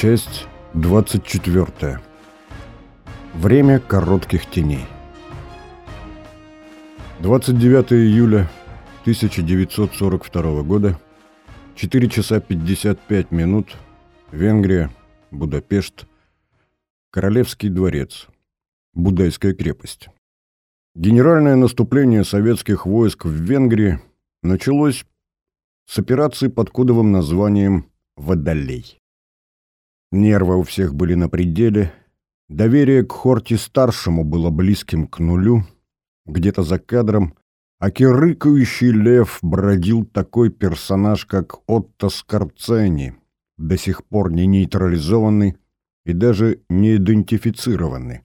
Часть 24. Время коротких теней. 29 июля 1942 года, 4 часа 55 минут, Венгрия, Будапешт, Королевский дворец, Будайская крепость. Генеральное наступление советских войск в Венгрии началось с операции под кодовым названием «Водолей». Нервы у всех были на пределе. Доверие к Хорти-старшему было близким к нулю. Где-то за кадром окирыкающий лев бродил такой персонаж, как Отто Скорцени, до сих пор не нейтрализованный и даже не идентифицированный.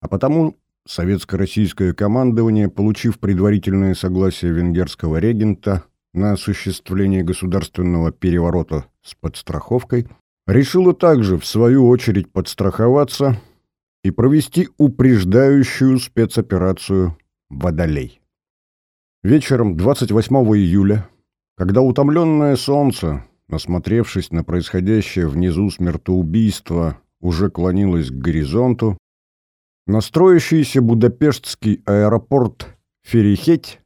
А потому советско-российское командование, получив предварительное согласие венгерского регента на осуществление государственного переворота с подстраховкой – решила также, в свою очередь, подстраховаться и провести упреждающую спецоперацию «Водолей». Вечером 28 июля, когда утомленное солнце, насмотревшись на происходящее внизу смертоубийство, уже клонилось к горизонту, настроящийся Будапештский аэропорт Ферихеть,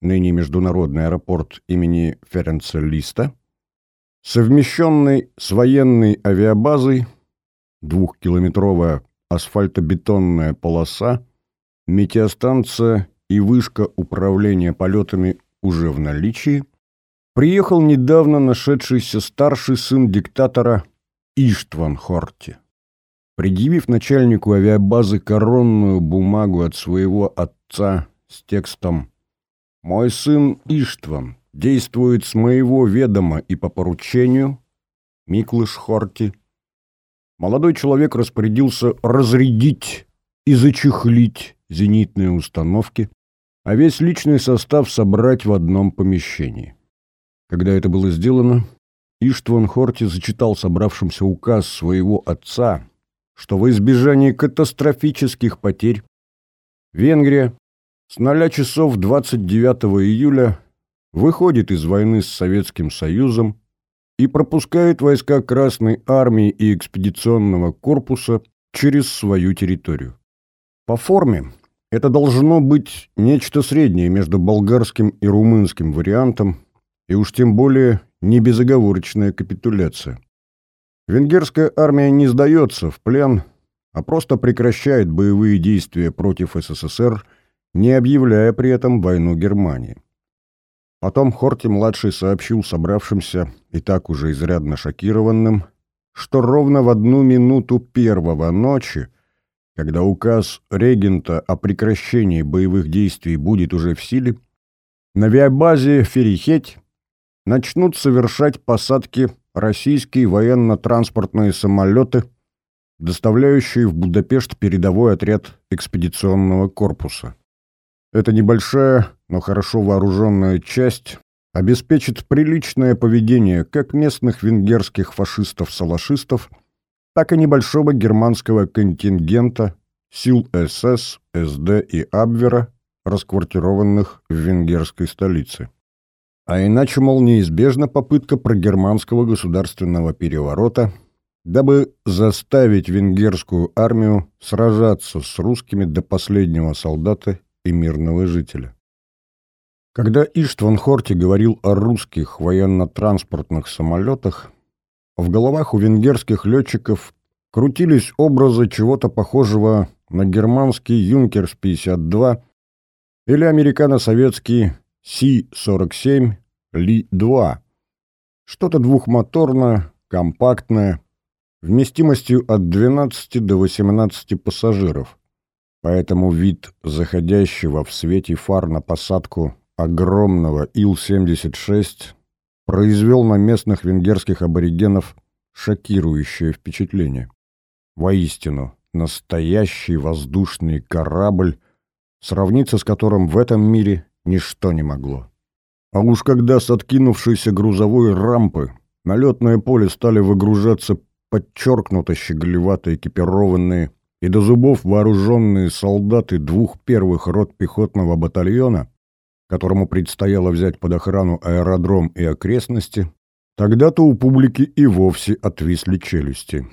ныне международный аэропорт имени Ференца Листа, совмещенный с военной авиабазой, двухкилометровая асфальтобетонная полоса, метеостанция и вышка управления полетами уже в наличии, приехал недавно нашедшийся старший сын диктатора Иштван Хорти. Предъявив начальнику авиабазы коронную бумагу от своего отца с текстом «Мой сын Иштван, действует с моего ведома и по поручению, Миклыш Хорти, молодой человек распорядился разрядить и зачехлить зенитные установки, а весь личный состав собрать в одном помещении. Когда это было сделано, Иштван Хорти зачитал собравшимся указ своего отца, что во избежание катастрофических потерь Венгрия с 0 часов 29 июля выходит из войны с Советским Союзом и пропускает войска Красной Армии и экспедиционного корпуса через свою территорию. По форме это должно быть нечто среднее между болгарским и румынским вариантом, и уж тем более не безоговорочная капитуляция. Венгерская армия не сдается в плен, а просто прекращает боевые действия против СССР, не объявляя при этом войну Германии. Потом Хорти-младший сообщил собравшимся, и так уже изрядно шокированным, что ровно в одну минуту первого ночи, когда указ регента о прекращении боевых действий будет уже в силе, на авиабазе Ферихеть начнут совершать посадки российские военно-транспортные самолеты, доставляющие в Будапешт передовой отряд экспедиционного корпуса. Эта небольшая, но хорошо вооруженная часть обеспечит приличное поведение как местных венгерских фашистов-салашистов, так и небольшого германского контингента сил СС, СД и Абвера, расквартированных в венгерской столице. А иначе, мол, неизбежна попытка прогерманского государственного переворота, дабы заставить венгерскую армию сражаться с русскими до последнего солдата и мирного жителя. Когда Иштван Хорти говорил о русских военно-транспортных самолетах, в головах у венгерских летчиков крутились образы чего-то похожего на германский «Юнкерс-52» или американо-советский Си-47 Ли-2. Что-то двухмоторное, компактное, вместимостью от 12 до 18 пассажиров. Поэтому вид заходящего в свете фар на посадку огромного Ил-76 произвел на местных венгерских аборигенов шокирующее впечатление. Воистину, настоящий воздушный корабль, сравниться с которым в этом мире ничто не могло. А уж когда с откинувшейся грузовой рампы на летное поле стали выгружаться подчеркнуто щеголевато экипированные и до зубов вооруженные солдаты двух первых рот пехотного батальона, которому предстояло взять под охрану аэродром и окрестности, Тогда-то у публики и вовсе отвисли челюсти.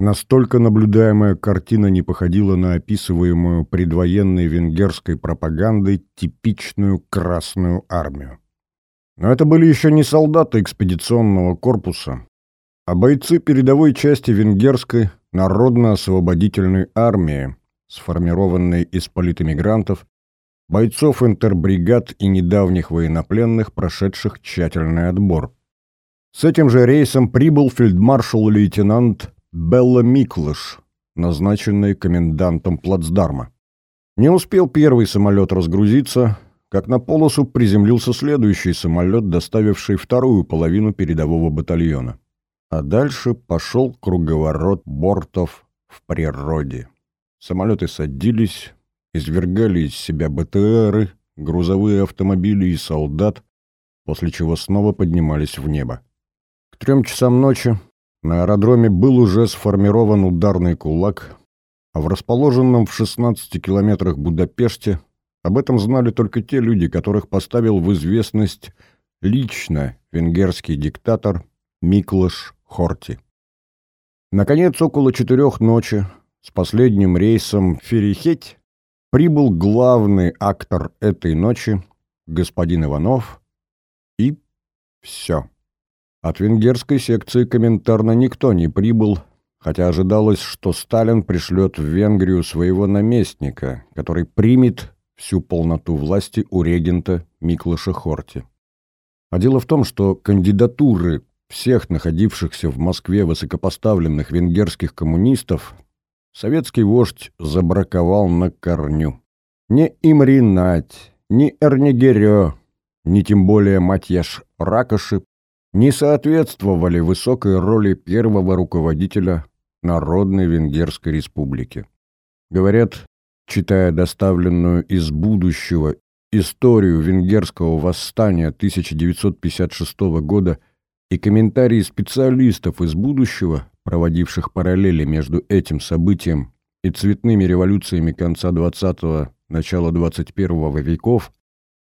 Настолько наблюдаемая картина не походила на описываемую предвоенной венгерской пропагандой типичную Красную армию. Но это были еще не солдаты экспедиционного корпуса, а бойцы передовой части венгерской народно-освободительной армии, сформированной из политэмигрантов, бойцов интербригад и недавних военнопленных, прошедших тщательный отбор. С этим же рейсом прибыл фельдмаршал-лейтенант Белла Миклыш, назначенный комендантом плацдарма. Не успел первый самолет разгрузиться, как на полосу приземлился следующий самолет, доставивший вторую половину передового батальона. А дальше пошел круговорот бортов в природе. Самолеты садились, извергали из себя БТРы, грузовые автомобили и солдат, после чего снова поднимались в небо. К трем часам ночи на аэродроме был уже сформирован ударный кулак, а в расположенном в 16 километрах Будапеште об этом знали только те люди, которых поставил в известность лично венгерский диктатор Миклаш Хорти. Наконец, около четырех ночи, с последним рейсом Ферихеть, прибыл главный актор этой ночи, господин Иванов, и все. От венгерской секции комментарно никто не прибыл, хотя ожидалось, что Сталин пришлет в Венгрию своего наместника, который примет всю полноту власти у регента Миклаша Хорти. А дело в том, что кандидатуры всех находившихся в Москве высокопоставленных венгерских коммунистов советский вождь забраковал на корню. Ни Имринать, ни Эрнигерё, ни тем более Матьяш Ракоши не соответствовали высокой роли первого руководителя Народной Венгерской Республики. Говорят, читая доставленную из будущего историю венгерского восстания 1956 года и комментарии специалистов из будущего, проводивших параллели между этим событием и цветными революциями конца 20-го, начала 21 веков,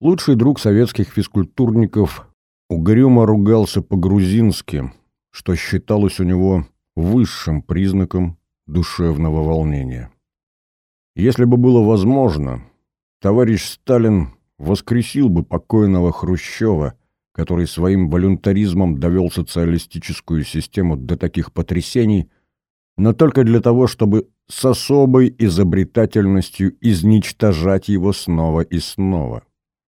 лучший друг советских физкультурников угрюмо ругался по-грузински, что считалось у него высшим признаком душевного волнения. Если бы было возможно, товарищ Сталин воскресил бы покойного Хрущева, который своим волюнтаризмом довел социалистическую систему до таких потрясений, но только для того, чтобы с особой изобретательностью изничтожать его снова и снова.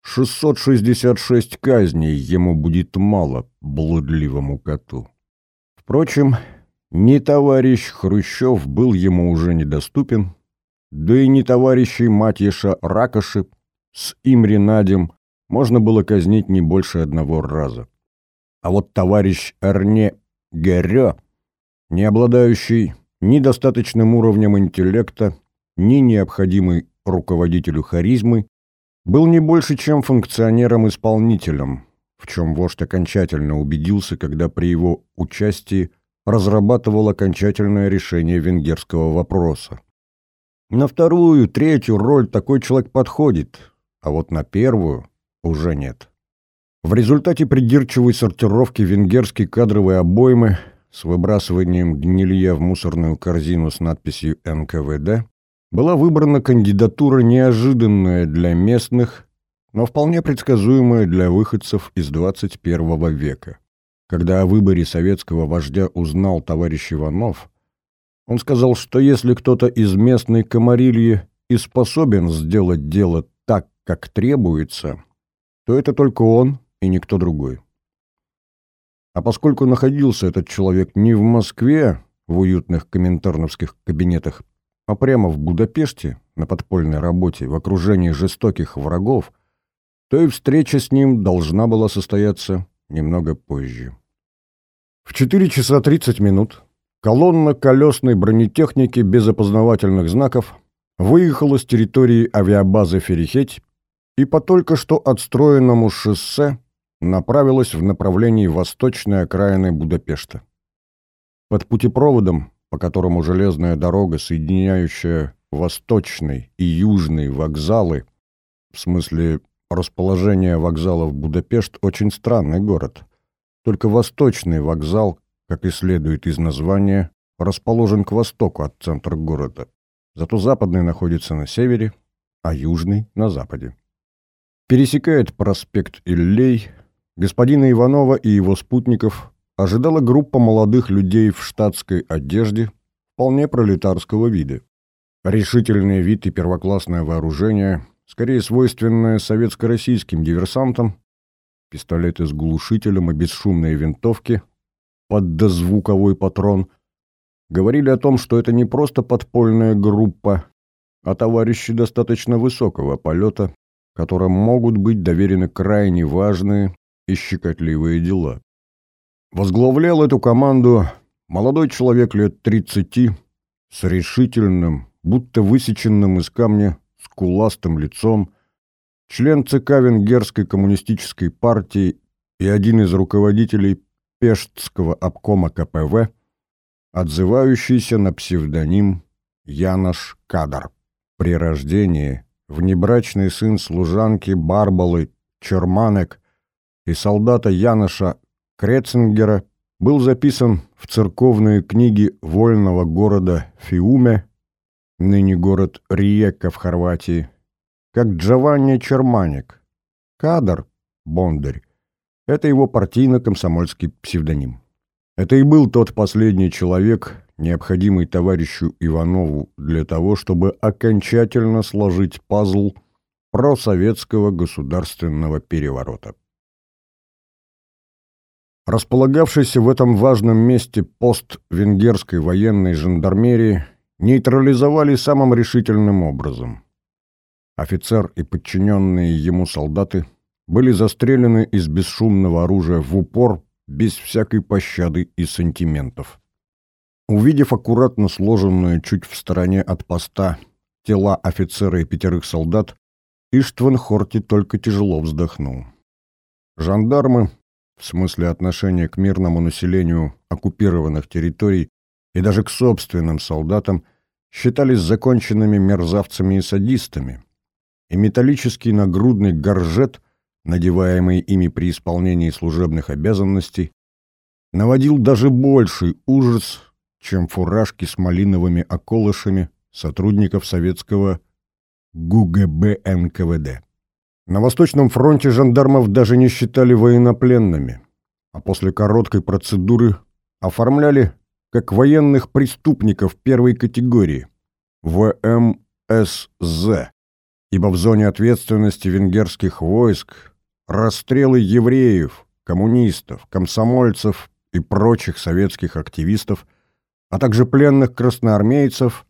666 казней ему будет мало блудливому коту. Впрочем, ни товарищ Хрущев был ему уже недоступен, да и не товарищей Матьеша Ракоши с Имри Надем можно было казнить не больше одного раза. А вот товарищ Эрне Герё, не обладающий ни достаточным уровнем интеллекта, ни необходимой руководителю харизмы, был не больше, чем функционером-исполнителем, в чем вождь окончательно убедился, когда при его участии разрабатывал окончательное решение венгерского вопроса. На вторую, третью роль такой человек подходит, а вот на первую уже нет. В результате придирчивой сортировки венгерской кадровой обоймы с выбрасыванием гнилья в мусорную корзину с надписью «НКВД» была выбрана кандидатура неожиданная для местных, но вполне предсказуемая для выходцев из 21 века. Когда о выборе советского вождя узнал товарищ Иванов, он сказал, что если кто-то из местной комарильи и способен сделать дело так, как требуется, то это только он и никто другой. А поскольку находился этот человек не в Москве, в уютных коминтерновских кабинетах, а прямо в Будапеште, на подпольной работе, в окружении жестоких врагов, то и встреча с ним должна была состояться немного позже. В 4 часа 30 минут Колонна колесной бронетехники без опознавательных знаков выехала с территории авиабазы Ферихеть и по только что отстроенному шоссе направилась в направлении восточной окраины Будапешта. Под путепроводом, по которому железная дорога, соединяющая восточный и южный вокзалы, в смысле расположения вокзалов Будапешт, очень странный город. только восточный вокзал, как и следует из названия, расположен к востоку от центра города. Зато западный находится на севере, а южный — на западе. Пересекает проспект Иллей, господина Иванова и его спутников ожидала группа молодых людей в штатской одежде, вполне пролетарского вида. Решительный вид и первоклассное вооружение, скорее свойственное советско-российским диверсантам, пистолеты с глушителем и бесшумные винтовки под дозвуковой патрон, говорили о том, что это не просто подпольная группа, а товарищи достаточно высокого полета, которым могут быть доверены крайне важные и щекотливые дела. Возглавлял эту команду молодой человек лет 30 с решительным, будто высеченным из камня, скуластым лицом, член ЦК Венгерской коммунистической партии и один из руководителей Пештского обкома КПВ, отзывающийся на псевдоним Янош Кадар. При рождении внебрачный сын служанки Барбалы Черманек и солдата Яноша Крецингера был записан в церковные книги вольного города Фиуме, ныне город Риека в Хорватии, как Джованни Черманик. Кадар, Бондарь, это его партийно-комсомольский псевдоним. Это и был тот последний человек, необходимый товарищу Иванову для того, чтобы окончательно сложить пазл просоветского государственного переворота. Располагавшийся в этом важном месте пост венгерской военной жандармерии нейтрализовали самым решительным образом. Офицер и подчиненные ему солдаты были застрелены из бесшумного оружия в упор, без всякой пощады и сантиментов. Увидев аккуратно сложенные чуть в стороне от поста тела офицера и пятерых солдат, Иштван Хорти только тяжело вздохнул. Жандармы, в смысле отношения к мирному населению оккупированных территорий и даже к собственным солдатам, считались законченными мерзавцами и садистами, и металлический нагрудный горжет, надеваемый ими при исполнении служебных обязанностей, наводил даже больший ужас, чем фуражки с малиновыми околышами сотрудников советского ГУГБ НКВД. На Восточном фронте жандармов даже не считали военнопленными, а после короткой процедуры оформляли как военных преступников первой категории – ВМСЗ, ибо в зоне ответственности венгерских войск расстрелы евреев, коммунистов, комсомольцев и прочих советских активистов, а также пленных красноармейцев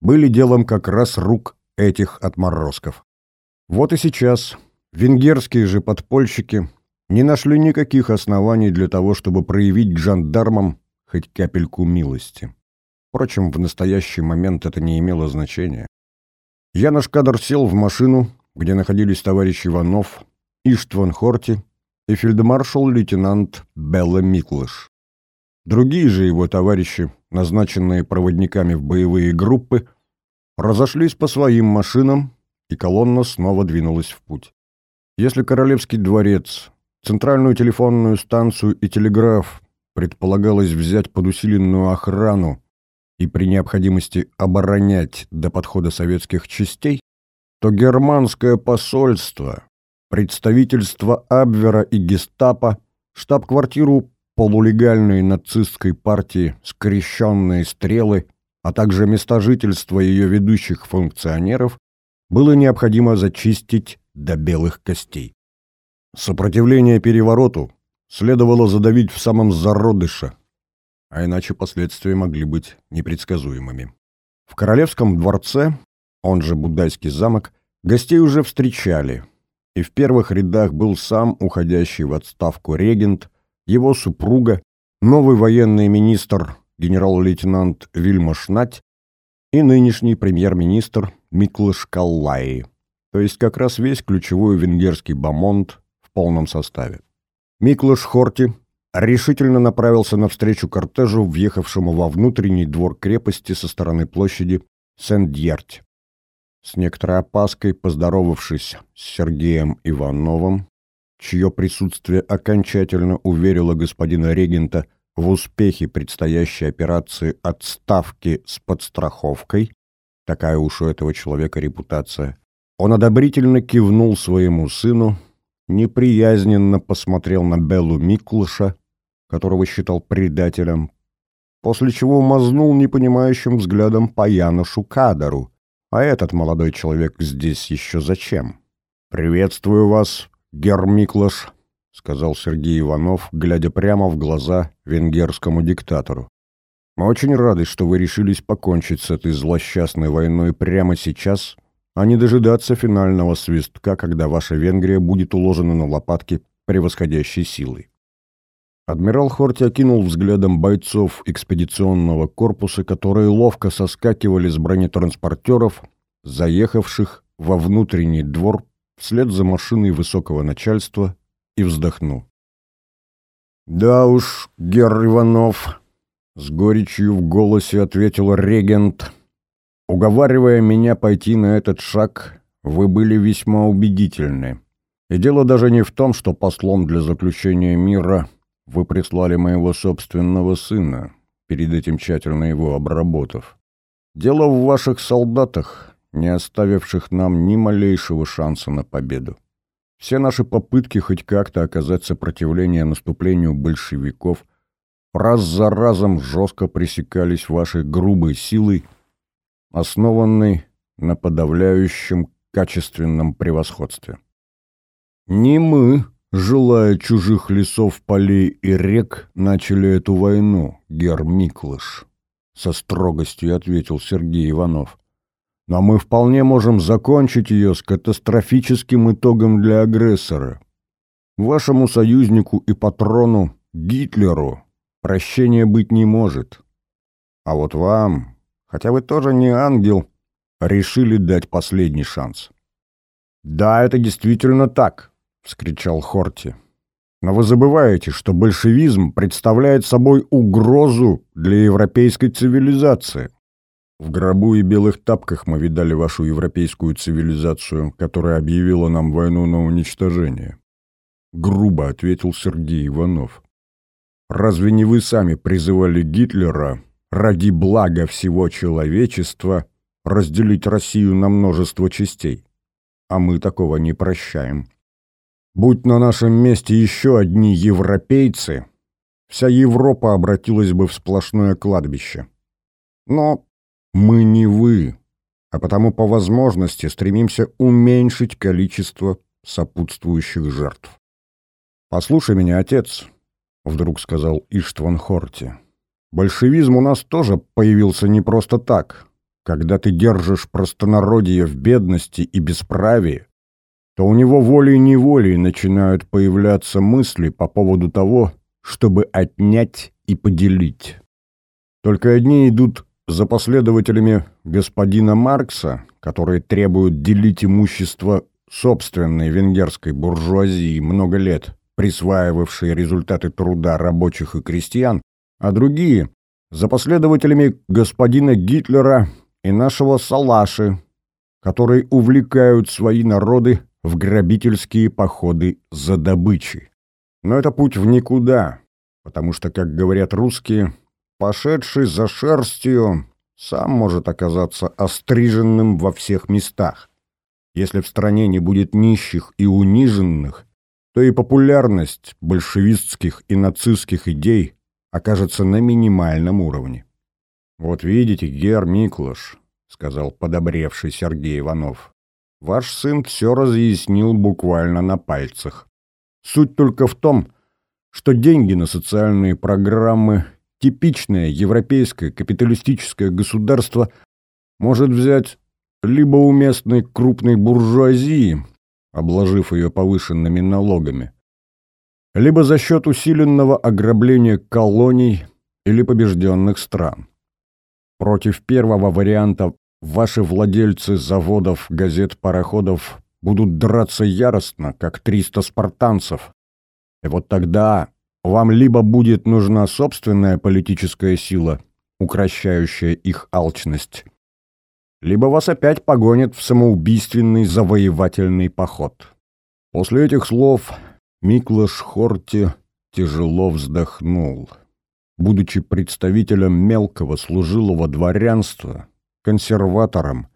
были делом как раз рук этих отморозков. Вот и сейчас венгерские же подпольщики не нашли никаких оснований для того, чтобы проявить к жандармам хоть капельку милости. Впрочем, в настоящий момент это не имело значения. Янош Кадр сел в машину, где находились товарищ Иванов, Иштван Хорти и фельдмаршал-лейтенант Белла Миклыш. Другие же его товарищи, назначенные проводниками в боевые группы, разошлись по своим машинам и колонна снова двинулась в путь. Если Королевский дворец, центральную телефонную станцию и телеграф предполагалось взять под усиленную охрану и при необходимости оборонять до подхода советских частей, то германское посольство, представительство Абвера и гестапо, штаб-квартиру полулегальной нацистской партии «Скрещенные стрелы», а также места жительства ее ведущих функционеров было необходимо зачистить до белых костей. Сопротивление перевороту следовало задавить в самом зародыше, а иначе последствия могли быть непредсказуемыми. В Королевском дворце, он же Будайский замок, гостей уже встречали, и в первых рядах был сам уходящий в отставку регент, его супруга, новый военный министр генерал-лейтенант Вильма Шнать и нынешний премьер-министр Миклыш Каллаи, то есть как раз весь ключевой венгерский бомонд в полном составе. Миклыш Хорти решительно направился навстречу кортежу, въехавшему во внутренний двор крепости со стороны площади Сен-Дьерть. С некоторой опаской поздоровавшись с Сергеем Ивановым, чье присутствие окончательно уверило господина регента в успехе предстоящей операции отставки с подстраховкой, такая уж у этого человека репутация, он одобрительно кивнул своему сыну, неприязненно посмотрел на Беллу Миклыша, которого считал предателем, после чего мазнул непонимающим взглядом по Янушу Кадару. А этот молодой человек здесь еще зачем? «Приветствую вас, герр Миклыш», — сказал Сергей Иванов, глядя прямо в глаза венгерскому диктатору. «Мы очень рады, что вы решились покончить с этой злосчастной войной прямо сейчас, а не дожидаться финального свистка, когда ваша Венгрия будет уложена на лопатки превосходящей силой. Адмирал Хорти окинул взглядом бойцов экспедиционного корпуса, которые ловко соскакивали с бронетранспортеров, заехавших во внутренний двор вслед за машиной высокого начальства, и вздохнул. «Да уж, Герр Иванов», — с горечью в голосе ответил регент, — «уговаривая меня пойти на этот шаг, вы были весьма убедительны. И дело даже не в том, что послом для заключения мира — вы прислали моего собственного сына, перед этим тщательно его обработав. Дело в ваших солдатах, не оставивших нам ни малейшего шанса на победу. Все наши попытки хоть как-то оказать сопротивление наступлению большевиков раз за разом жестко пресекались вашей грубой силой, основанной на подавляющем качественном превосходстве. Не мы, желая чужих лесов, полей и рек, начали эту войну, гер Миклыш, — со строгостью ответил Сергей Иванов. Но мы вполне можем закончить ее с катастрофическим итогом для агрессора. Вашему союзнику и патрону Гитлеру прощения быть не может. А вот вам, хотя вы тоже не ангел, решили дать последний шанс. Да, это действительно так, — вскричал Хорти. «Но вы забываете, что большевизм представляет собой угрозу для европейской цивилизации. В гробу и белых тапках мы видали вашу европейскую цивилизацию, которая объявила нам войну на уничтожение». Грубо ответил Сергей Иванов. «Разве не вы сами призывали Гитлера ради блага всего человечества разделить Россию на множество частей? А мы такого не прощаем». Будь на нашем месте еще одни европейцы, вся Европа обратилась бы в сплошное кладбище. Но мы не вы, а потому по возможности стремимся уменьшить количество сопутствующих жертв. «Послушай меня, отец», — вдруг сказал Иштван Хорти. «Большевизм у нас тоже появился не просто так. Когда ты держишь простонародье в бедности и бесправии, то у него волей-неволей начинают появляться мысли по поводу того, чтобы отнять и поделить. Только одни идут за последователями господина Маркса, которые требуют делить имущество собственной венгерской буржуазии много лет, присваивавшей результаты труда рабочих и крестьян, а другие — за последователями господина Гитлера и нашего Салаши, которые увлекают свои народы в грабительские походы за добычей. Но это путь в никуда, потому что, как говорят русские, пошедший за шерстью сам может оказаться остриженным во всех местах. Если в стране не будет нищих и униженных, то и популярность большевистских и нацистских идей окажется на минимальном уровне. «Вот видите, Гер Миклаш», — сказал подобревший Сергей Иванов, Ваш сын все разъяснил буквально на пальцах. Суть только в том, что деньги на социальные программы типичное европейское капиталистическое государство может взять либо у местной крупной буржуазии, обложив ее повышенными налогами, либо за счет усиленного ограбления колоний или побежденных стран. Против первого варианта Ваши владельцы заводов, газет, пароходов будут драться яростно, как триста спартанцев. И вот тогда вам либо будет нужна собственная политическая сила, укращающая их алчность, либо вас опять погонят в самоубийственный завоевательный поход. После этих слов Миклаш Хорти тяжело вздохнул. Будучи представителем мелкого служилого дворянства, консерватором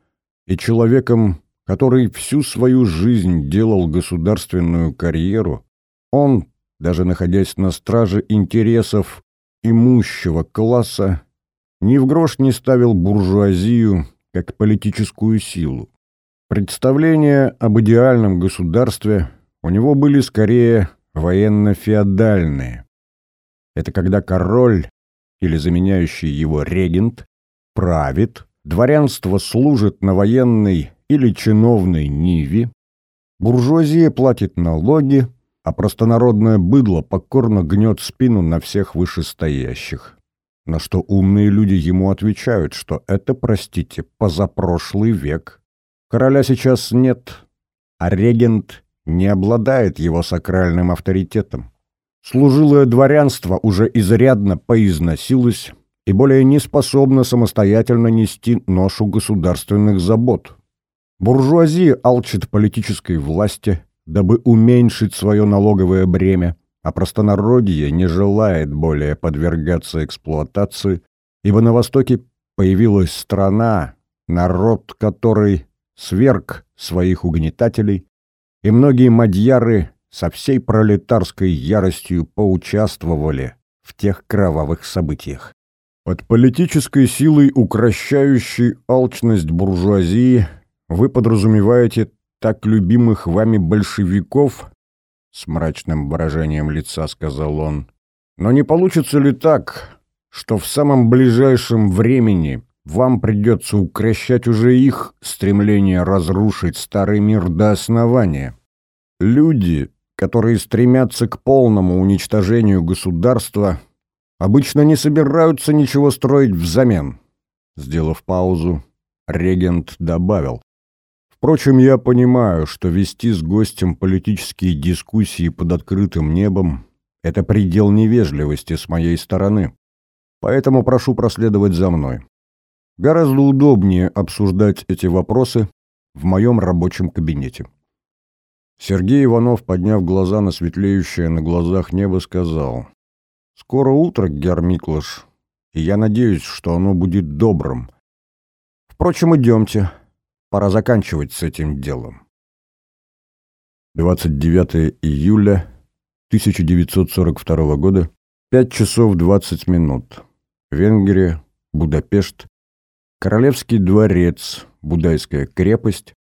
и человеком, который всю свою жизнь делал государственную карьеру, он, даже находясь на страже интересов имущего класса, ни в грош не ставил буржуазию как политическую силу. Представления об идеальном государстве у него были скорее военно-феодальные. Это когда король или заменяющий его регент правит, дворянство служит на военной или чиновной ниве, буржуазия платит налоги, а простонародное быдло покорно гнет спину на всех вышестоящих. На что умные люди ему отвечают, что это, простите, позапрошлый век. Короля сейчас нет, а регент не обладает его сакральным авторитетом. Служилое дворянство уже изрядно поизносилось и более не способно самостоятельно нести ношу государственных забот. Буржуазия алчит политической власти, дабы уменьшить свое налоговое бремя, а простонародье не желает более подвергаться эксплуатации, ибо на Востоке появилась страна, народ который сверг своих угнетателей, и многие мадьяры со всей пролетарской яростью поучаствовали в тех кровавых событиях. Под политической силой, укращающей алчность буржуазии, вы подразумеваете так любимых вами большевиков, с мрачным выражением лица сказал он. Но не получится ли так, что в самом ближайшем времени вам придется укращать уже их стремление разрушить старый мир до основания? Люди, которые стремятся к полному уничтожению государства, обычно не собираются ничего строить взамен. Сделав паузу, регент добавил. Впрочем, я понимаю, что вести с гостем политические дискуссии под открытым небом — это предел невежливости с моей стороны. Поэтому прошу проследовать за мной. Гораздо удобнее обсуждать эти вопросы в моем рабочем кабинете. Сергей Иванов, подняв глаза на светлеющее на глазах небо, сказал, «Скоро утро, Гер и я надеюсь, что оно будет добрым. Впрочем, идемте». Пора заканчивать с этим делом. 29 июля 1942 года, 5 часов 20 минут. Венгрия, Будапешт, Королевский дворец, Будайская крепость,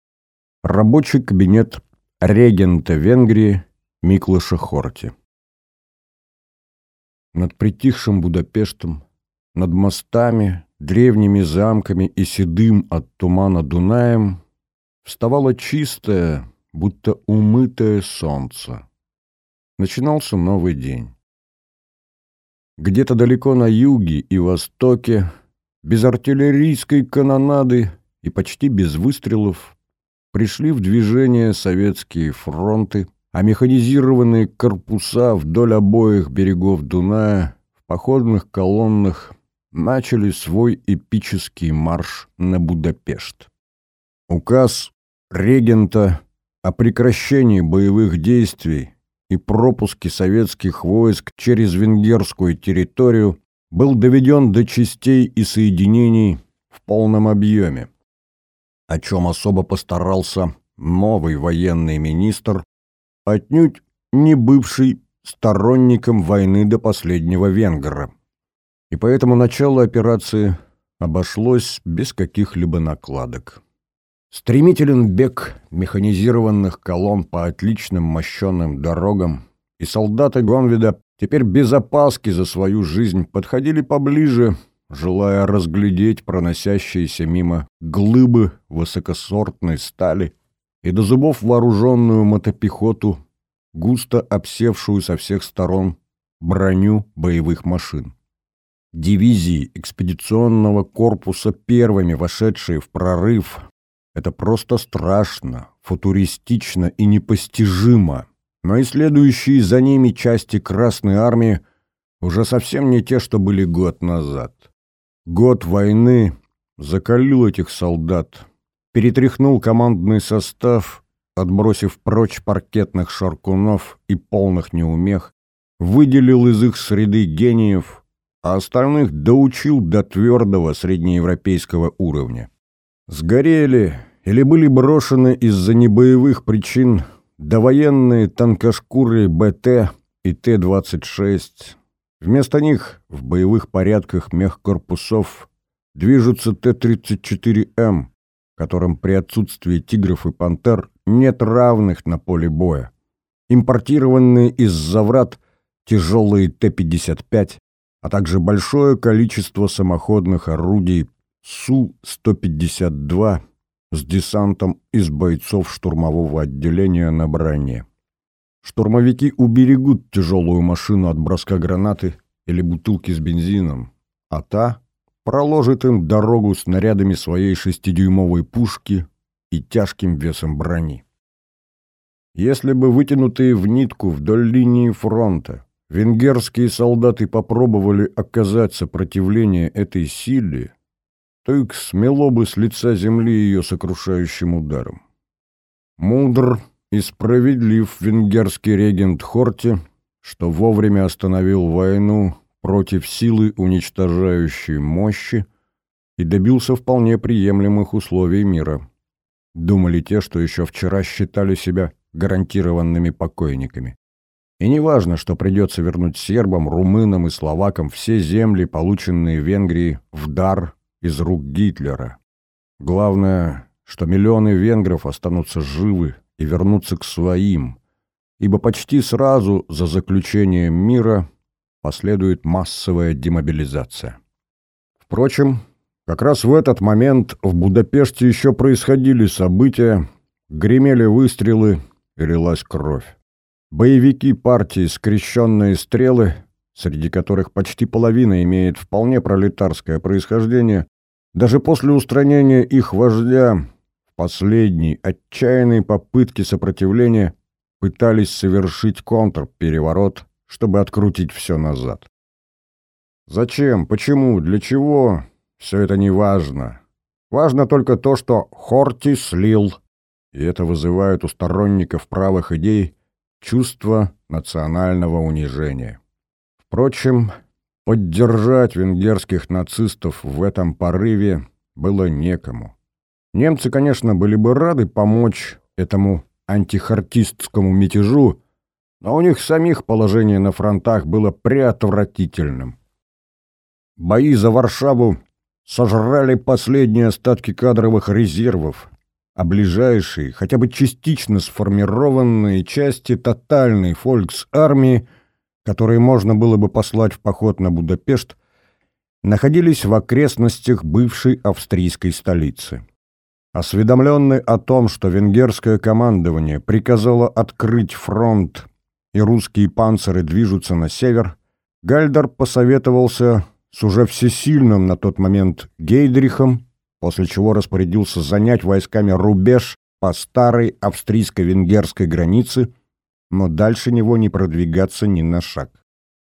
рабочий кабинет регента Венгрии Миклаша Хорти. Над притихшим Будапештом, над мостами, древними замками и седым от тумана Дунаем вставало чистое, будто умытое солнце. Начинался новый день. Где-то далеко на юге и востоке, без артиллерийской канонады и почти без выстрелов, пришли в движение советские фронты, а механизированные корпуса вдоль обоих берегов Дуная в походных колоннах начали свой эпический марш на Будапешт. Указ регента о прекращении боевых действий и пропуске советских войск через венгерскую территорию был доведен до частей и соединений в полном объеме, о чем особо постарался новый военный министр, отнюдь не бывший сторонником войны до последнего венгра и поэтому начало операции обошлось без каких-либо накладок. Стремителен бег механизированных колонн по отличным мощенным дорогам, и солдаты Гонвида теперь без опаски за свою жизнь подходили поближе, желая разглядеть проносящиеся мимо глыбы высокосортной стали и до зубов вооруженную мотопехоту, густо обсевшую со всех сторон броню боевых машин. Дивизии экспедиционного корпуса первыми вошедшие в прорыв — это просто страшно, футуристично и непостижимо. Но и следующие за ними части Красной Армии уже совсем не те, что были год назад. Год войны закалил этих солдат, перетряхнул командный состав отбросив прочь паркетных шаркунов и полных неумех, выделил из их среды гениев, а остальных доучил до твердого среднеевропейского уровня. Сгорели или были брошены из-за небоевых причин довоенные танкошкуры БТ и Т-26. Вместо них в боевых порядках мехкорпусов движутся Т-34М, которым при отсутствии тигров и пантер нет равных на поле боя. Импортированные из-за врат тяжелые Т-55, а также большое количество самоходных орудий Су-152 с десантом из бойцов штурмового отделения на броне. Штурмовики уберегут тяжелую машину от броска гранаты или бутылки с бензином, а та проложит им дорогу снарядами своей шестидюймовой пушки и тяжким весом брони. Если бы вытянутые в нитку вдоль линии фронта венгерские солдаты попробовали оказать сопротивление этой силе, то их смело бы с лица земли ее сокрушающим ударом. Мудр и справедлив венгерский регент Хорти, что вовремя остановил войну против силы уничтожающей мощи и добился вполне приемлемых условий мира. Думали те, что еще вчера считали себя гарантированными покойниками. И неважно, что придется вернуть сербам, румынам и словакам все земли, полученные Венгрии в дар из рук Гитлера. Главное, что миллионы венгров останутся живы и вернутся к своим, ибо почти сразу за заключением мира последует массовая демобилизация. Впрочем, как раз в этот момент в Будапеште еще происходили события, гремели выстрелы и лилась кровь. Боевики партии «Скрещенные стрелы», среди которых почти половина имеет вполне пролетарское происхождение, даже после устранения их вождя в последней отчаянной попытке сопротивления пытались совершить контрпереворот чтобы открутить все назад. Зачем, почему, для чего — все это не важно. Важно только то, что Хорти слил, и это вызывает у сторонников правых идей чувство национального унижения. Впрочем, поддержать венгерских нацистов в этом порыве было некому. Немцы, конечно, были бы рады помочь этому антихартистскому мятежу, но у них самих положение на фронтах было преотвратительным. Бои за Варшаву сожрали последние остатки кадровых резервов, а ближайшие, хотя бы частично сформированные части тотальной фолькс-армии, которые можно было бы послать в поход на Будапешт, находились в окрестностях бывшей австрийской столицы. Осведомленный о том, что венгерское командование приказало открыть фронт и русские панциры движутся на север, Гальдер посоветовался с уже всесильным на тот момент Гейдрихом, после чего распорядился занять войсками рубеж по старой австрийско-венгерской границе, но дальше него не продвигаться ни на шаг.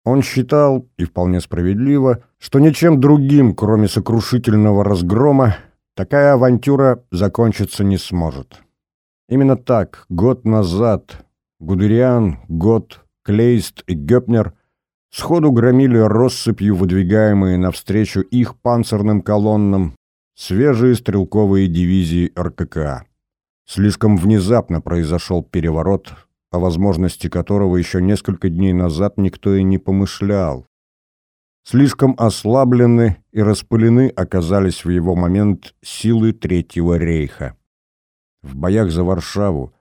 Он считал, и вполне справедливо, что ничем другим, кроме сокрушительного разгрома, такая авантюра закончиться не сможет. Именно так, год назад, Гудериан, Гот, Клейст и Гёпнер сходу громили россыпью выдвигаемые навстречу их панцирным колоннам свежие стрелковые дивизии РККА. Слишком внезапно произошел переворот, о возможности которого еще несколько дней назад никто и не помышлял. Слишком ослаблены и распылены оказались в его момент силы Третьего рейха. В боях за Варшаву,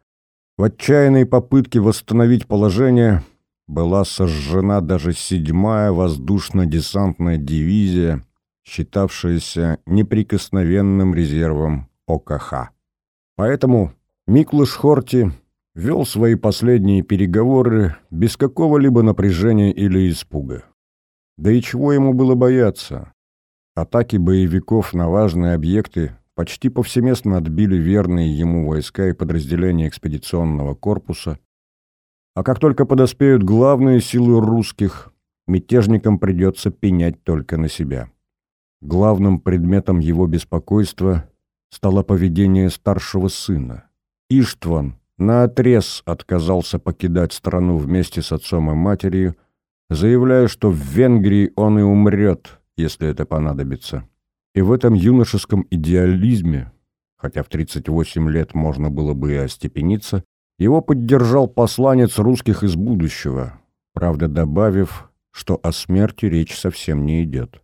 в отчаянной попытке восстановить положение была сожжена даже седьмая воздушно-десантная дивизия, считавшаяся неприкосновенным резервом ОКХ. Поэтому Миклыш Хорти вел свои последние переговоры без какого-либо напряжения или испуга. Да и чего ему было бояться? Атаки боевиков на важные объекты почти повсеместно отбили верные ему войска и подразделения экспедиционного корпуса, а как только подоспеют главные силы русских, мятежникам придется пенять только на себя. Главным предметом его беспокойства стало поведение старшего сына. Иштван, наотрез отказался покидать страну вместе с отцом и матерью, заявляя, что в Венгрии он и умрет, если это понадобится. И в этом юношеском идеализме, хотя в 38 лет можно было бы и остепениться, его поддержал посланец русских из будущего, правда добавив, что о смерти речь совсем не идет.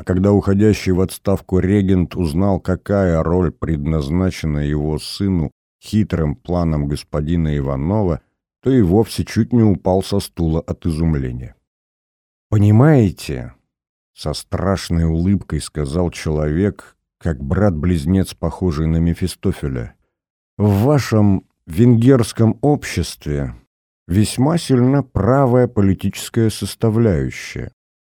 А когда уходящий в отставку регент узнал, какая роль предназначена его сыну хитрым планом господина Иванова, то и вовсе чуть не упал со стула от изумления. «Понимаете?» — со страшной улыбкой сказал человек, как брат-близнец, похожий на Мефистофеля. «В вашем венгерском обществе весьма сильна правая политическая составляющая.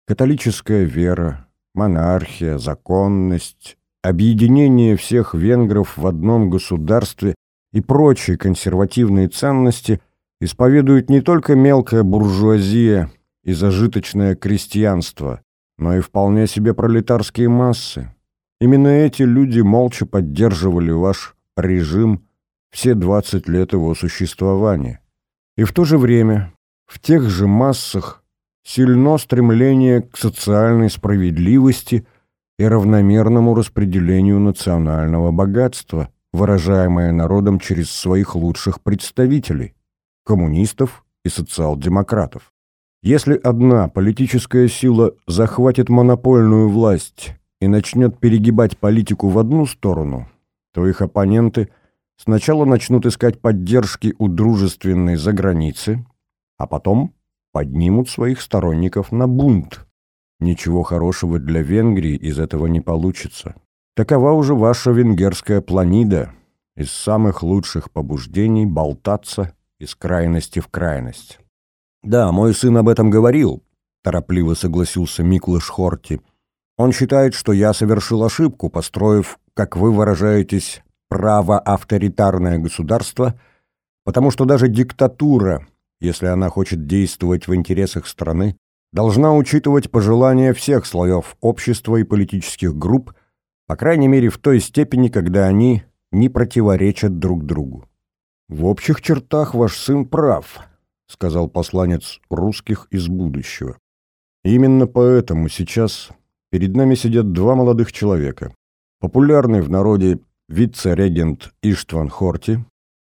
Католическая вера, монархия, законность, объединение всех венгров в одном государстве и прочие консервативные ценности исповедуют не только мелкая буржуазия и зажиточное крестьянство, но и вполне себе пролетарские массы. Именно эти люди молча поддерживали ваш режим все 20 лет его существования. И в то же время в тех же массах сильно стремление к социальной справедливости и равномерному распределению национального богатства, выражаемое народом через своих лучших представителей – коммунистов и социал-демократов. Если одна политическая сила захватит монопольную власть и начнет перегибать политику в одну сторону, то их оппоненты – Сначала начнут искать поддержки у дружественной заграницы, а потом поднимут своих сторонников на бунт. Ничего хорошего для Венгрии из этого не получится. Такова уже ваша венгерская планида. Из самых лучших побуждений болтаться из крайности в крайность. «Да, мой сын об этом говорил», — торопливо согласился Миклыш Хорти. «Он считает, что я совершил ошибку, построив, как вы выражаетесь, право-авторитарное государство, потому что даже диктатура, если она хочет действовать в интересах страны, должна учитывать пожелания всех слоев общества и политических групп, по крайней мере в той степени, когда они не противоречат друг другу. «В общих чертах ваш сын прав», — сказал посланец русских из будущего. «Именно поэтому сейчас перед нами сидят два молодых человека. Популярный в народе вице-регент Иштван Хорти,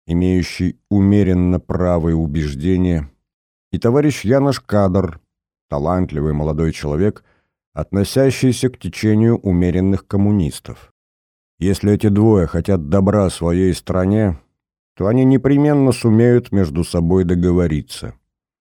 имеющий умеренно правые убеждения, и товарищ Янош Кадр, талантливый молодой человек, относящийся к течению умеренных коммунистов. Если эти двое хотят добра своей стране, то они непременно сумеют между собой договориться.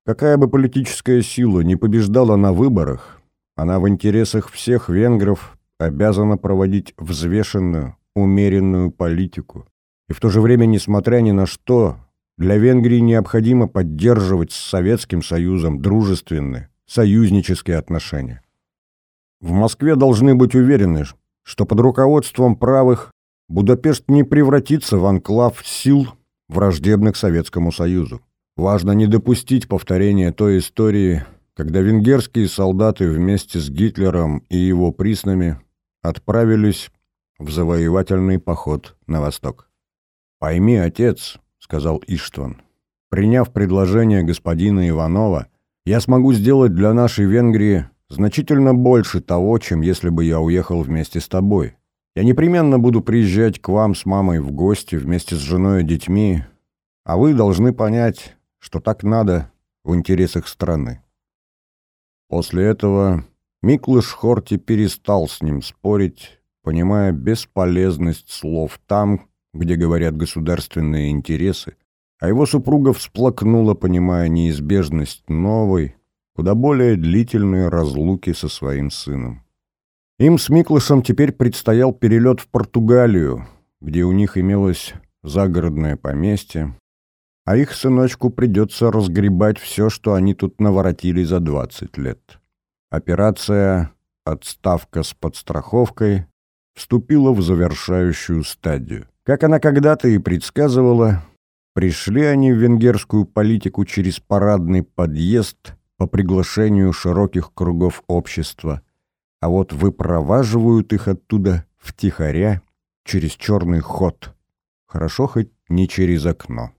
Какая бы политическая сила не побеждала на выборах, она в интересах всех венгров обязана проводить взвешенную, умеренную политику. И в то же время, несмотря ни на что, для Венгрии необходимо поддерживать с Советским Союзом дружественные, союзнические отношения. В Москве должны быть уверены, что под руководством правых Будапешт не превратится в анклав сил, враждебных Советскому Союзу. Важно не допустить повторения той истории, когда венгерские солдаты вместе с Гитлером и его приснами отправились в завоевательный поход на восток. «Пойми, отец», — сказал Иштван, — «приняв предложение господина Иванова, я смогу сделать для нашей Венгрии значительно больше того, чем если бы я уехал вместе с тобой. Я непременно буду приезжать к вам с мамой в гости вместе с женой и детьми, а вы должны понять, что так надо в интересах страны». После этого Миклыш Хорти перестал с ним спорить, понимая бесполезность слов там, где говорят государственные интересы, а его супруга всплакнула, понимая неизбежность новой, куда более длительной разлуки со своим сыном. Им с Миклышем теперь предстоял перелет в Португалию, где у них имелось загородное поместье, а их сыночку придется разгребать все, что они тут наворотили за 20 лет. Операция «Отставка с подстраховкой» вступила в завершающую стадию. Как она когда-то и предсказывала, пришли они в венгерскую политику через парадный подъезд по приглашению широких кругов общества, а вот выпроваживают их оттуда втихаря через черный ход. Хорошо хоть не через окно.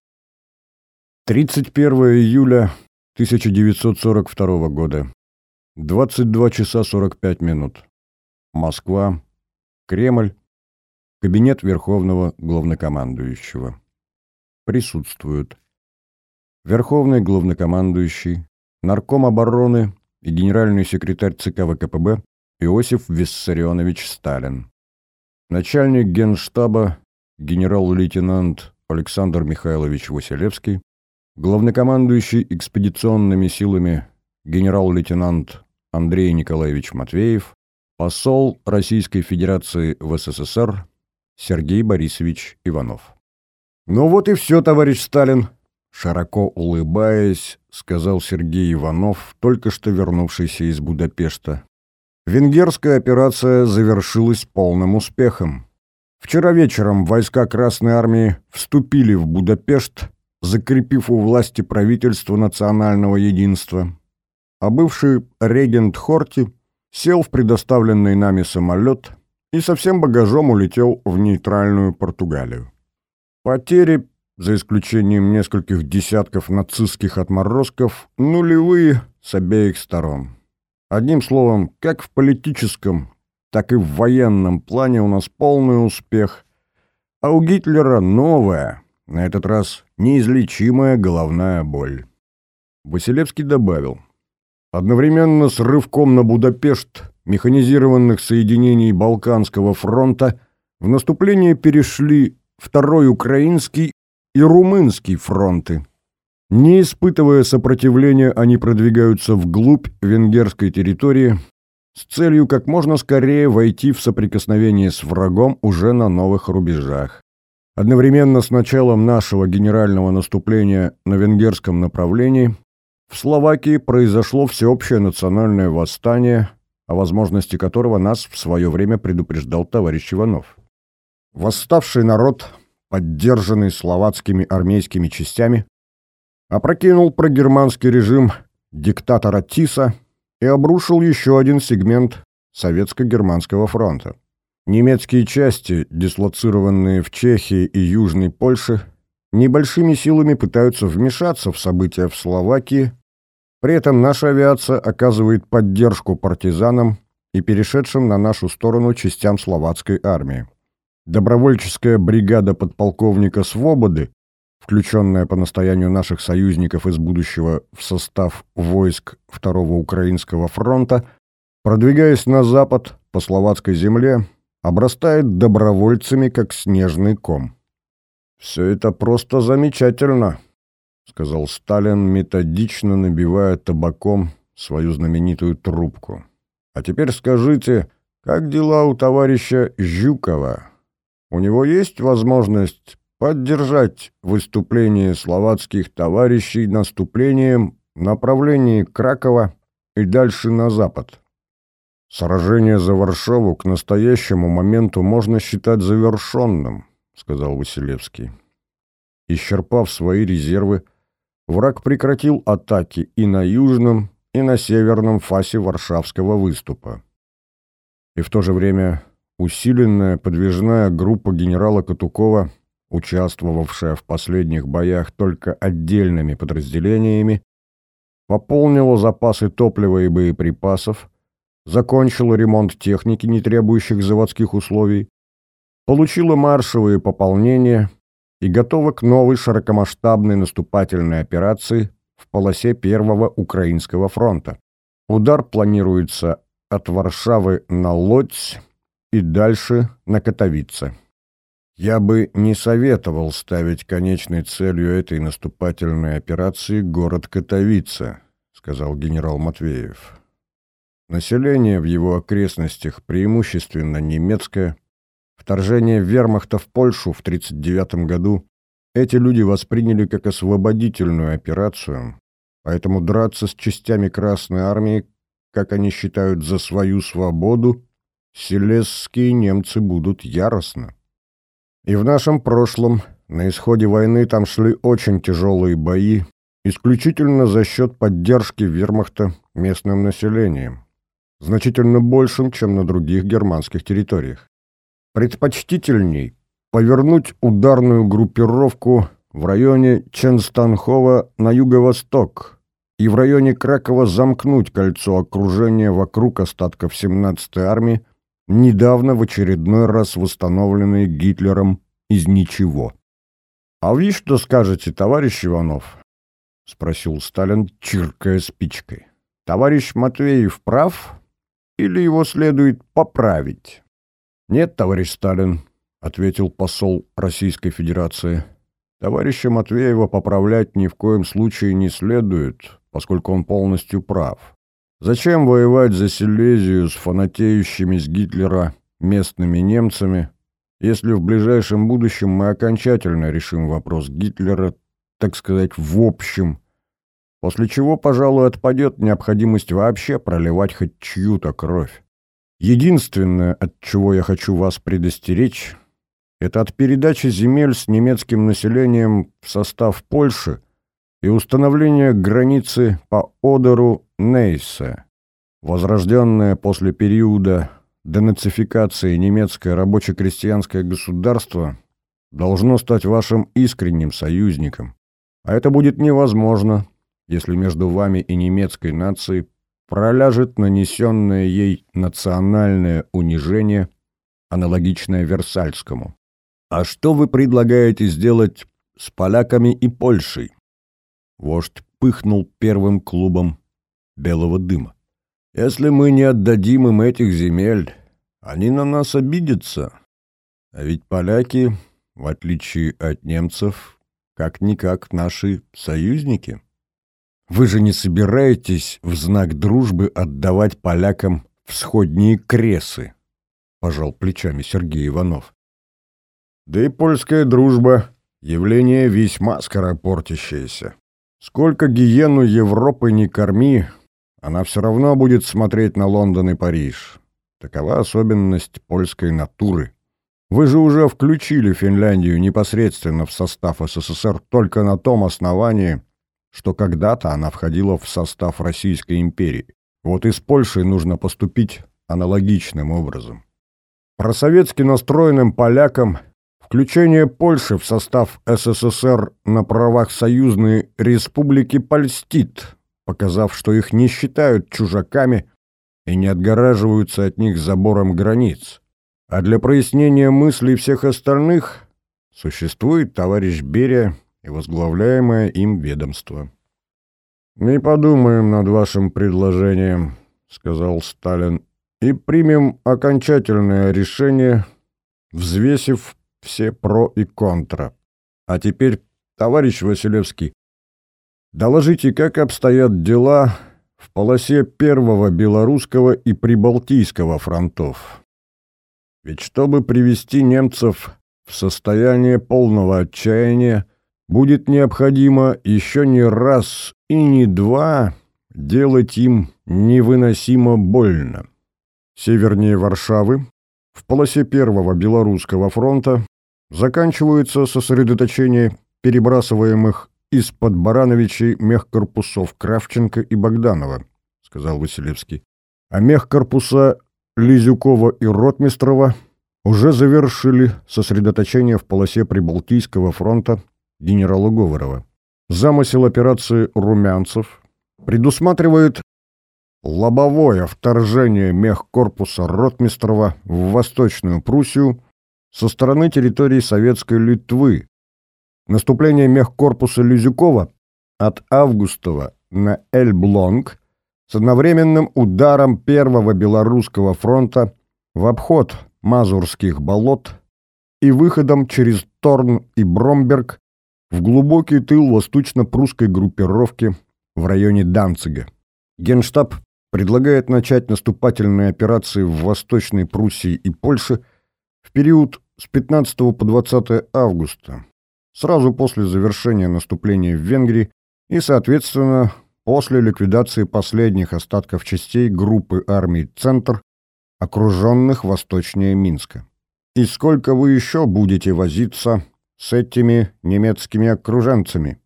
31 июля 1942 года. 22 часа 45 минут. Москва. Кремль. Кабинет Верховного Главнокомандующего. Присутствуют. Верховный Главнокомандующий, Нарком обороны и генеральный секретарь ЦК ВКПБ Иосиф Виссарионович Сталин. Начальник Генштаба генерал-лейтенант Александр Михайлович Василевский, главнокомандующий экспедиционными силами генерал-лейтенант Андрей Николаевич Матвеев, посол Российской Федерации в СССР Сергей Борисович Иванов. «Ну вот и все, товарищ Сталин», — широко улыбаясь, сказал Сергей Иванов, только что вернувшийся из Будапешта. Венгерская операция завершилась полным успехом. Вчера вечером войска Красной Армии вступили в Будапешт, закрепив у власти правительство национального единства. А бывший регент Хорти сел в предоставленный нами самолет и со всем багажом улетел в нейтральную Португалию. Потери, за исключением нескольких десятков нацистских отморозков, нулевые с обеих сторон. Одним словом, как в политическом, так и в военном плане у нас полный успех, а у Гитлера новая, на этот раз неизлечимая головная боль. Василевский добавил, одновременно с рывком на Будапешт механизированных соединений Балканского фронта в наступление перешли Второй Украинский и Румынский фронты. Не испытывая сопротивления, они продвигаются вглубь венгерской территории, с целью как можно скорее войти в соприкосновение с врагом уже на новых рубежах. Одновременно с началом нашего генерального наступления на венгерском направлении в Словакии произошло всеобщее национальное восстание, о возможности которого нас в свое время предупреждал товарищ Иванов. Восставший народ, поддержанный словацкими армейскими частями, опрокинул прогерманский режим диктатора Тиса – и обрушил еще один сегмент Советско-Германского фронта. Немецкие части, дислоцированные в Чехии и Южной Польше, небольшими силами пытаются вмешаться в события в Словакии, при этом наша авиация оказывает поддержку партизанам и перешедшим на нашу сторону частям словацкой армии. Добровольческая бригада подполковника Свободы включенная по настоянию наших союзников из будущего в состав войск Второго Украинского фронта, продвигаясь на запад по словацкой земле, обрастает добровольцами, как снежный ком. «Все это просто замечательно», — сказал Сталин, методично набивая табаком свою знаменитую трубку. «А теперь скажите, как дела у товарища Жукова? У него есть возможность поддержать выступление словацких товарищей наступлением в направлении Кракова и дальше на запад. Сражение за Варшаву к настоящему моменту можно считать завершенным, сказал Василевский. Исчерпав свои резервы, враг прекратил атаки и на южном, и на северном фасе Варшавского выступа. И в то же время усиленная подвижная группа генерала Катукова участвовавшая в последних боях только отдельными подразделениями, пополнила запасы топлива и боеприпасов, закончила ремонт техники, не требующих заводских условий, получила маршевые пополнения и готова к новой широкомасштабной наступательной операции в полосе Первого Украинского фронта. Удар планируется от Варшавы на Лодзь и дальше на Катовице. Я бы не советовал ставить конечной целью этой наступательной операции город Катовица, сказал генерал Матвеев. Население в его окрестностях преимущественно немецкое. Вторжение вермахта в Польшу в 1939 году эти люди восприняли как освободительную операцию, поэтому драться с частями Красной Армии, как они считают, за свою свободу, селезские немцы будут яростно. И в нашем прошлом, на исходе войны, там шли очень тяжелые бои, исключительно за счет поддержки вермахта местным населением, значительно большим, чем на других германских территориях. Предпочтительней повернуть ударную группировку в районе Ченстанхова на юго-восток и в районе Кракова замкнуть кольцо окружения вокруг остатков 17-й армии, недавно в очередной раз восстановленной Гитлером из ничего. «А вы что скажете, товарищ Иванов?» — спросил Сталин, чиркая спичкой. «Товарищ Матвеев прав или его следует поправить?» «Нет, товарищ Сталин», — ответил посол Российской Федерации. «Товарища Матвеева поправлять ни в коем случае не следует, поскольку он полностью прав. Зачем воевать за Силезию с фанатеющими с Гитлера местными немцами, если в ближайшем будущем мы окончательно решим вопрос Гитлера, так сказать, в общем, после чего, пожалуй, отпадет необходимость вообще проливать хоть чью-то кровь. Единственное, от чего я хочу вас предостеречь, это от передачи земель с немецким населением в состав Польши и установления границы по Одеру Нейсе. Возрожденное после периода денацификации немецкое рабоче-крестьянское государство должно стать вашим искренним союзником. А это будет невозможно, если между вами и немецкой нацией проляжет нанесенное ей национальное унижение, аналогичное Версальскому. А что вы предлагаете сделать с поляками и Польшей? Вождь пыхнул первым клубом белого дыма. Если мы не отдадим им этих земель, они на нас обидятся. А ведь поляки, в отличие от немцев, как-никак наши союзники. Вы же не собираетесь в знак дружбы отдавать полякам всходние кресы, пожал плечами Сергей Иванов. Да и польская дружба — явление весьма скоропортящееся. Сколько гиену Европы не корми, она все равно будет смотреть на Лондон и Париж. Такова особенность польской натуры. Вы же уже включили Финляндию непосредственно в состав СССР только на том основании, что когда-то она входила в состав Российской империи. Вот и с Польшей нужно поступить аналогичным образом. Просоветски настроенным полякам включение Польши в состав СССР на правах союзной республики польстит, показав, что их не считают чужаками и не отгораживаются от них забором границ. А для прояснения мыслей всех остальных существует товарищ Берия и возглавляемое им ведомство. «Не подумаем над вашим предложением», — сказал Сталин, «и примем окончательное решение, взвесив все про и контра. А теперь, товарищ Василевский, Доложите, как обстоят дела в полосе Первого Белорусского и Прибалтийского фронтов. Ведь чтобы привести немцев в состояние полного отчаяния, будет необходимо еще не раз и не два делать им невыносимо больно. Севернее Варшавы, в полосе Первого Белорусского фронта, заканчивается сосредоточение перебрасываемых из-под Барановичей мехкорпусов Кравченко и Богданова, — сказал Василевский. А мехкорпуса Лизюкова и Ротмистрова уже завершили сосредоточение в полосе Прибалтийского фронта генерала Говорова. Замысел операции «Румянцев» предусматривает лобовое вторжение мехкорпуса Ротмистрова в Восточную Пруссию со стороны территории Советской Литвы Наступление мехкорпуса Лизюкова от Августова на Эльблонг с одновременным ударом Первого Белорусского фронта в обход Мазурских болот и выходом через Торн и Бромберг в глубокий тыл восточно-прусской группировки в районе Данцига. Генштаб предлагает начать наступательные операции в Восточной Пруссии и Польше в период с 15 по 20 августа, сразу после завершения наступления в Венгрии и, соответственно, после ликвидации последних остатков частей группы армий «Центр», окруженных восточнее Минска. «И сколько вы еще будете возиться с этими немецкими окруженцами?»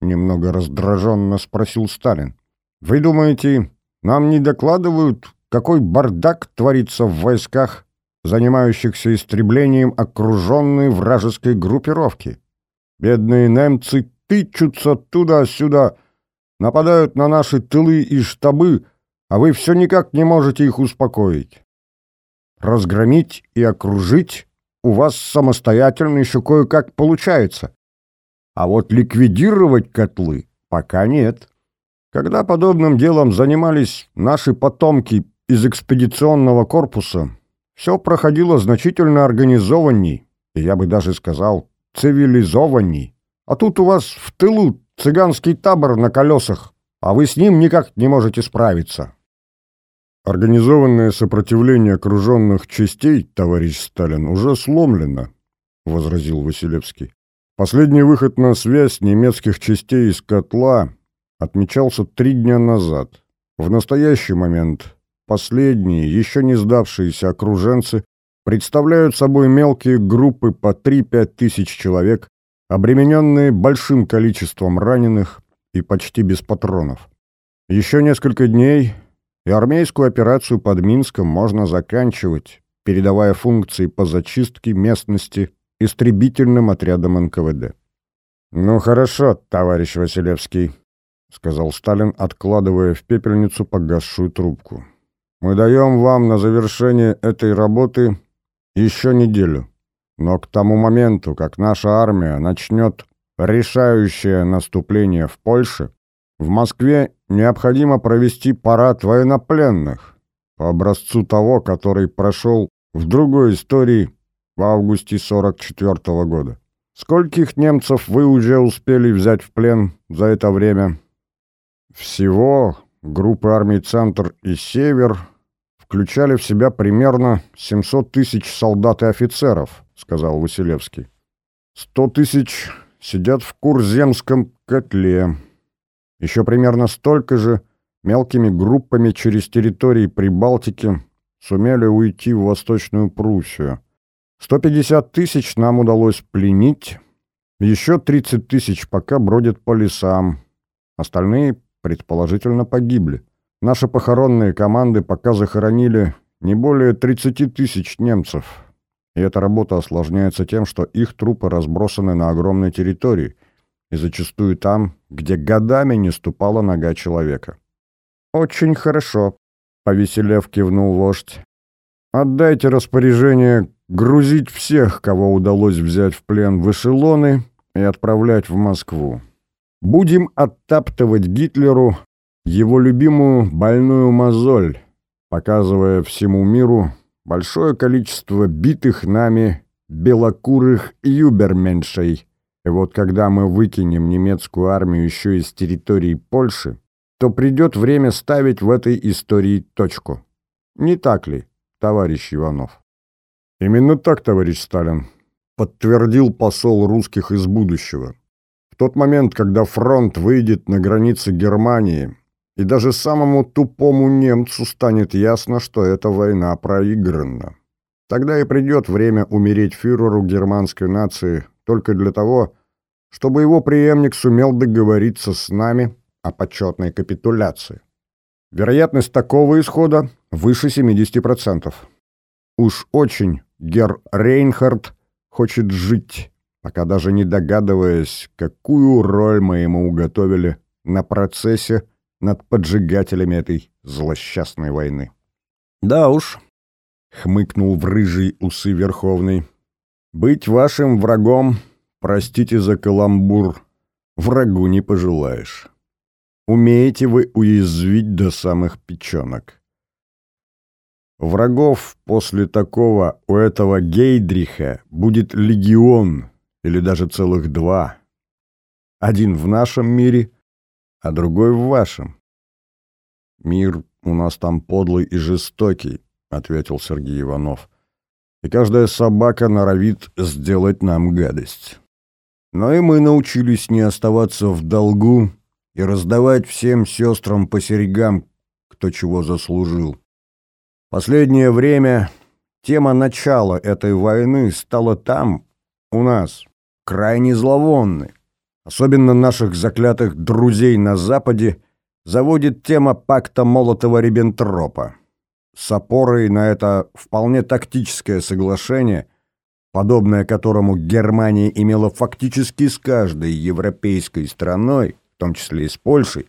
Немного раздраженно спросил Сталин. «Вы думаете, нам не докладывают, какой бардак творится в войсках, занимающихся истреблением окруженной вражеской группировки?» Бедные немцы тычутся туда-сюда, нападают на наши тылы и штабы, а вы все никак не можете их успокоить. Разгромить и окружить у вас самостоятельно еще кое-как получается. А вот ликвидировать котлы пока нет. Когда подобным делом занимались наши потомки из экспедиционного корпуса, все проходило значительно организованней, и я бы даже сказал, цивилизованней. А тут у вас в тылу цыганский табор на колесах, а вы с ним никак не можете справиться. Организованное сопротивление окруженных частей, товарищ Сталин, уже сломлено, — возразил Василевский. Последний выход на связь немецких частей из котла отмечался три дня назад. В настоящий момент последние, еще не сдавшиеся окруженцы, представляют собой мелкие группы по 3-5 тысяч человек, обремененные большим количеством раненых и почти без патронов. Еще несколько дней, и армейскую операцию под Минском можно заканчивать, передавая функции по зачистке местности истребительным отрядам НКВД. «Ну хорошо, товарищ Василевский», — сказал Сталин, откладывая в пепельницу погасшую трубку. «Мы даем вам на завершение этой работы еще неделю. Но к тому моменту, как наша армия начнет решающее наступление в Польше, в Москве необходимо провести парад военнопленных по образцу того, который прошел в другой истории в августе 44 -го года. Скольких немцев вы уже успели взять в плен за это время? Всего группы армий «Центр» и «Север» включали в себя примерно 700 тысяч солдат и офицеров, сказал Василевский. 100 тысяч сидят в Курземском котле. Еще примерно столько же мелкими группами через территории Прибалтики сумели уйти в Восточную Пруссию. 150 тысяч нам удалось пленить, еще 30 тысяч пока бродят по лесам. Остальные, предположительно, погибли. Наши похоронные команды пока захоронили не более 30 тысяч немцев. И эта работа осложняется тем, что их трупы разбросаны на огромной территории и зачастую там, где годами не ступала нога человека. «Очень хорошо», — повеселев кивнул вождь. «Отдайте распоряжение грузить всех, кого удалось взять в плен в эшелоны и отправлять в Москву. Будем оттаптывать Гитлеру его любимую больную мозоль, показывая всему миру большое количество битых нами белокурых юберменшей. И вот когда мы выкинем немецкую армию еще из территории Польши, то придет время ставить в этой истории точку. Не так ли, товарищ Иванов? Именно так, товарищ Сталин, подтвердил посол русских из будущего. В тот момент, когда фронт выйдет на границы Германии, и даже самому тупому немцу станет ясно, что эта война проиграна. Тогда и придет время умереть фюреру германской нации только для того, чтобы его преемник сумел договориться с нами о почетной капитуляции. Вероятность такого исхода выше 70%. Уж очень Гер Рейнхард хочет жить, пока даже не догадываясь, какую роль мы ему уготовили на процессе над поджигателями этой злосчастной войны. «Да уж», — хмыкнул в рыжий усы Верховный, — «быть вашим врагом, простите за каламбур, врагу не пожелаешь. Умеете вы уязвить до самых печенок». Врагов после такого у этого Гейдриха будет легион или даже целых два. Один в нашем мире, а другой в вашем. Мир у нас там подлый и жестокий, ответил Сергей Иванов. И каждая собака норовит сделать нам гадость. Но и мы научились не оставаться в долгу и раздавать всем сестрам по серьгам, кто чего заслужил. Последнее время тема начала этой войны стала там, у нас, крайне зловонной. Особенно наших заклятых друзей на Западе заводит тема пакта Молотова-Риббентропа. С опорой на это вполне тактическое соглашение подобное которому Германия имела фактически с каждой европейской страной, в том числе и с Польшей,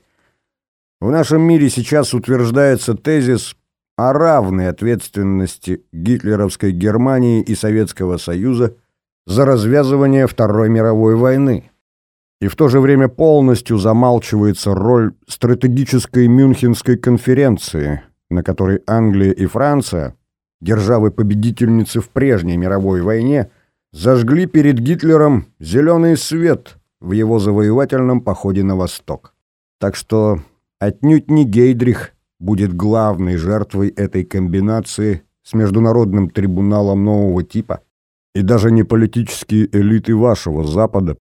в нашем мире сейчас утверждается тезис о равной ответственности гитлеровской Германии и Советского Союза за развязывание Второй мировой войны. И в то же время полностью замалчивается роль стратегической Мюнхенской конференции, на которой Англия и Франция, державы-победительницы в прежней мировой войне, зажгли перед Гитлером зеленый свет в его завоевательном походе на восток. Так что отнюдь не Гейдрих будет главной жертвой этой комбинации с Международным трибуналом нового типа, и даже не политические элиты вашего Запада,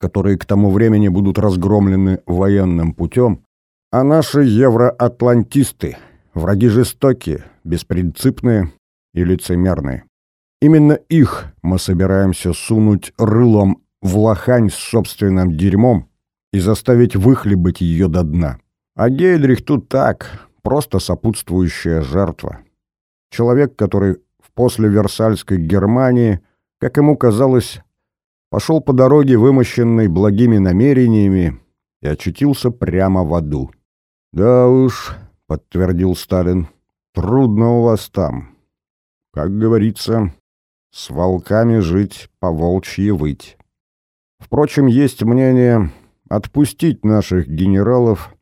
которые к тому времени будут разгромлены военным путем, а наши евроатлантисты, враги жестокие, беспринципные и лицемерные. Именно их мы собираемся сунуть рылом в лохань с собственным дерьмом и заставить выхлебать ее до дна. А Гейдрих тут так, просто сопутствующая жертва. Человек, который в послеверсальской Германии, как ему казалось, пошел по дороге, вымощенной благими намерениями, и очутился прямо в аду. «Да уж», — подтвердил Сталин, — «трудно у вас там. Как говорится, с волками жить, по волчьи выть. Впрочем, есть мнение отпустить наших генералов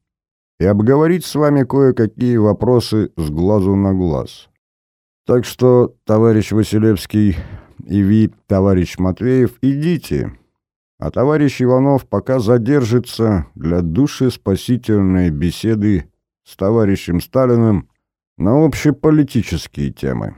и обговорить с вами кое-какие вопросы с глазу на глаз. Так что, товарищ Василевский и вы, товарищ Матвеев, идите, а товарищ Иванов пока задержится для души спасительной беседы с товарищем Сталиным на общеполитические темы.